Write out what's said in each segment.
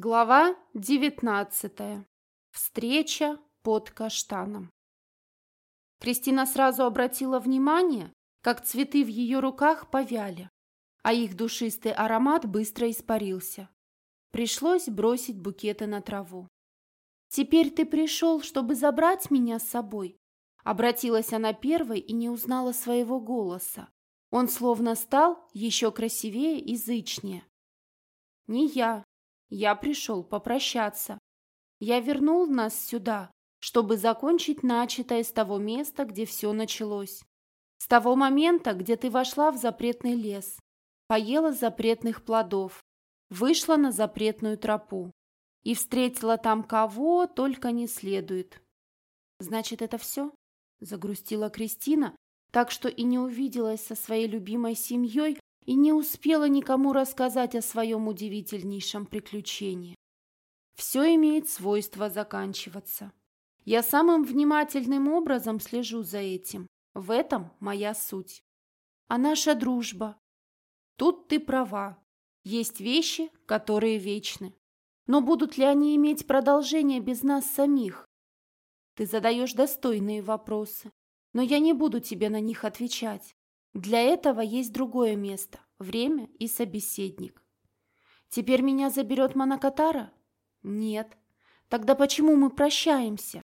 Глава девятнадцатая. Встреча под каштаном. Кристина сразу обратила внимание, как цветы в ее руках повяли, а их душистый аромат быстро испарился. Пришлось бросить букеты на траву. «Теперь ты пришел, чтобы забрать меня с собой?» Обратилась она первой и не узнала своего голоса. Он словно стал еще красивее и зычнее. «Не я. Я пришел попрощаться. Я вернул нас сюда, чтобы закончить начатое с того места, где все началось. С того момента, где ты вошла в запретный лес, поела запретных плодов, вышла на запретную тропу и встретила там кого только не следует. Значит, это все? Загрустила Кристина, так что и не увиделась со своей любимой семьей и не успела никому рассказать о своем удивительнейшем приключении. Все имеет свойство заканчиваться. Я самым внимательным образом слежу за этим. В этом моя суть. А наша дружба? Тут ты права. Есть вещи, которые вечны. Но будут ли они иметь продолжение без нас самих? Ты задаешь достойные вопросы, но я не буду тебе на них отвечать. Для этого есть другое место, время и собеседник. Теперь меня заберет Монокатара? Нет. Тогда почему мы прощаемся?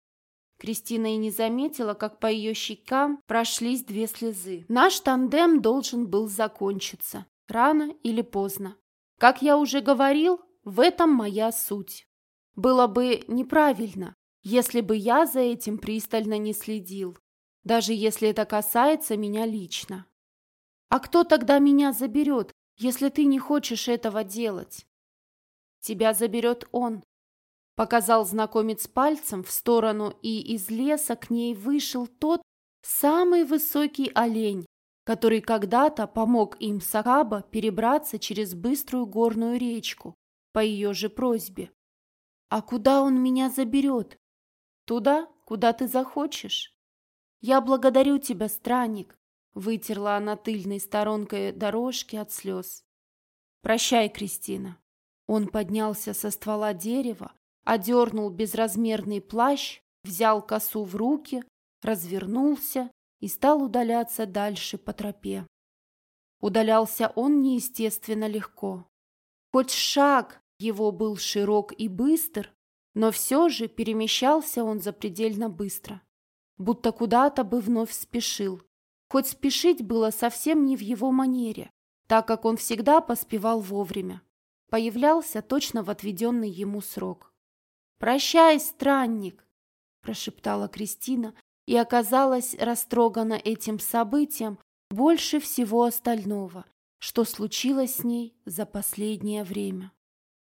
Кристина и не заметила, как по ее щекам прошлись две слезы. Наш тандем должен был закончиться, рано или поздно. Как я уже говорил, в этом моя суть. Было бы неправильно, если бы я за этим пристально не следил, даже если это касается меня лично. А кто тогда меня заберет, если ты не хочешь этого делать? Тебя заберет он. Показал знакомец пальцем в сторону, и из леса к ней вышел тот самый высокий олень, который когда-то помог им Сакаба перебраться через быструю горную речку по ее же просьбе. А куда он меня заберет? Туда, куда ты захочешь. Я благодарю тебя, странник, Вытерла она тыльной сторонкой дорожки от слез. «Прощай, Кристина». Он поднялся со ствола дерева, одернул безразмерный плащ, взял косу в руки, развернулся и стал удаляться дальше по тропе. Удалялся он неестественно легко. Хоть шаг его был широк и быстр, но все же перемещался он запредельно быстро, будто куда-то бы вновь спешил. Хоть спешить было совсем не в его манере, так как он всегда поспевал вовремя. Появлялся точно в отведенный ему срок. «Прощай, странник!» – прошептала Кристина и оказалась растрогана этим событием больше всего остального, что случилось с ней за последнее время.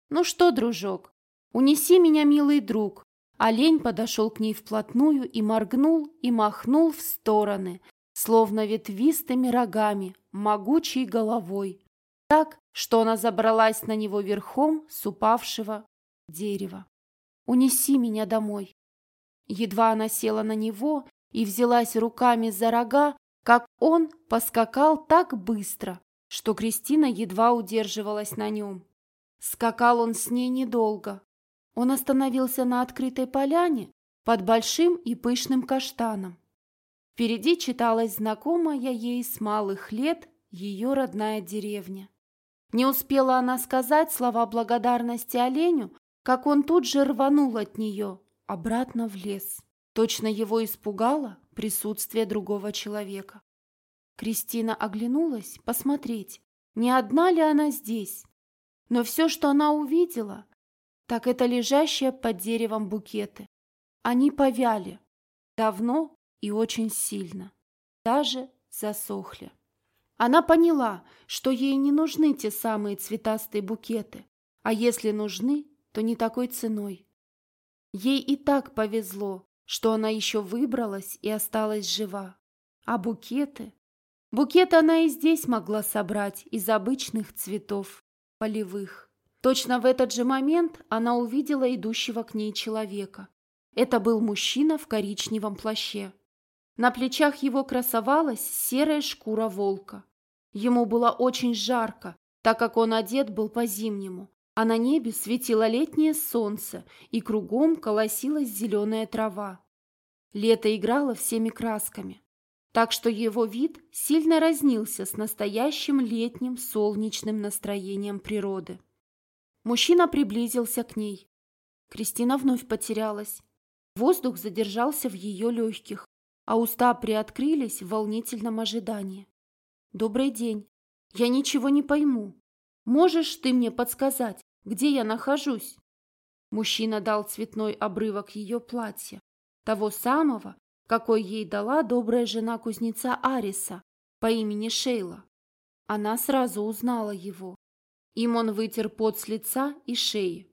«Ну что, дружок, унеси меня, милый друг!» Олень подошел к ней вплотную и моргнул и махнул в стороны, словно ветвистыми рогами, могучей головой, так, что она забралась на него верхом с упавшего дерева. «Унеси меня домой!» Едва она села на него и взялась руками за рога, как он поскакал так быстро, что Кристина едва удерживалась на нем. Скакал он с ней недолго. Он остановился на открытой поляне под большим и пышным каштаном. Впереди читалась знакомая ей с малых лет ее родная деревня. Не успела она сказать слова благодарности оленю, как он тут же рванул от нее обратно в лес. Точно его испугало присутствие другого человека. Кристина оглянулась посмотреть, не одна ли она здесь. Но все, что она увидела, так это лежащие под деревом букеты. Они повяли, давно и очень сильно. Даже засохли. Она поняла, что ей не нужны те самые цветастые букеты, а если нужны, то не такой ценой. Ей и так повезло, что она еще выбралась и осталась жива. А букеты? Букеты она и здесь могла собрать из обычных цветов, полевых. Точно в этот же момент она увидела идущего к ней человека. Это был мужчина в коричневом плаще. На плечах его красовалась серая шкура волка. Ему было очень жарко, так как он одет был по-зимнему, а на небе светило летнее солнце, и кругом колосилась зеленая трава. Лето играло всеми красками, так что его вид сильно разнился с настоящим летним солнечным настроением природы. Мужчина приблизился к ней. Кристина вновь потерялась. Воздух задержался в ее легких, а уста приоткрылись в волнительном ожидании. «Добрый день. Я ничего не пойму. Можешь ты мне подсказать, где я нахожусь?» Мужчина дал цветной обрывок ее платья, того самого, какой ей дала добрая жена кузнеца Ариса по имени Шейла. Она сразу узнала его. Им он вытер пот с лица и шеи.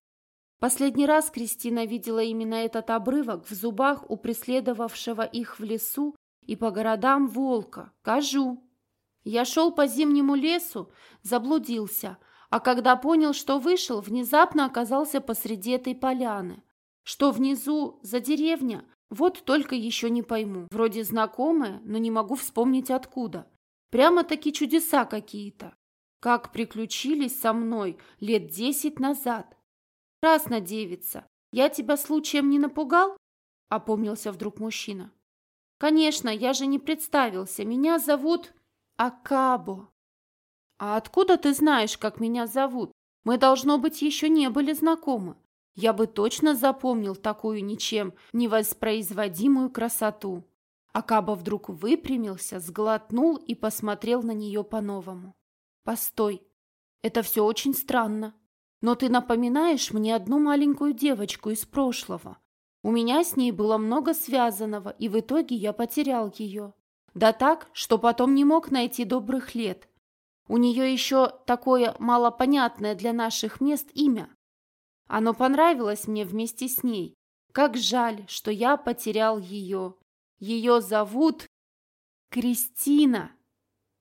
Последний раз Кристина видела именно этот обрывок в зубах у преследовавшего их в лесу и по городам волка, Кажу. Я шел по зимнему лесу, заблудился, а когда понял, что вышел, внезапно оказался посреди этой поляны. Что внизу за деревня, вот только еще не пойму. Вроде знакомое, но не могу вспомнить откуда. Прямо-таки чудеса какие-то. Как приключились со мной лет десять назад. «Красная девица, я тебя случаем не напугал?» — опомнился вдруг мужчина. «Конечно, я же не представился. Меня зовут Акабо». «А откуда ты знаешь, как меня зовут? Мы, должно быть, еще не были знакомы. Я бы точно запомнил такую ничем невоспроизводимую красоту». Акаба вдруг выпрямился, сглотнул и посмотрел на нее по-новому. «Постой, это все очень странно. Но ты напоминаешь мне одну маленькую девочку из прошлого. У меня с ней было много связанного, и в итоге я потерял ее. Да так, что потом не мог найти добрых лет. У нее еще такое малопонятное для наших мест имя. Оно понравилось мне вместе с ней. Как жаль, что я потерял ее. Ее зовут Кристина.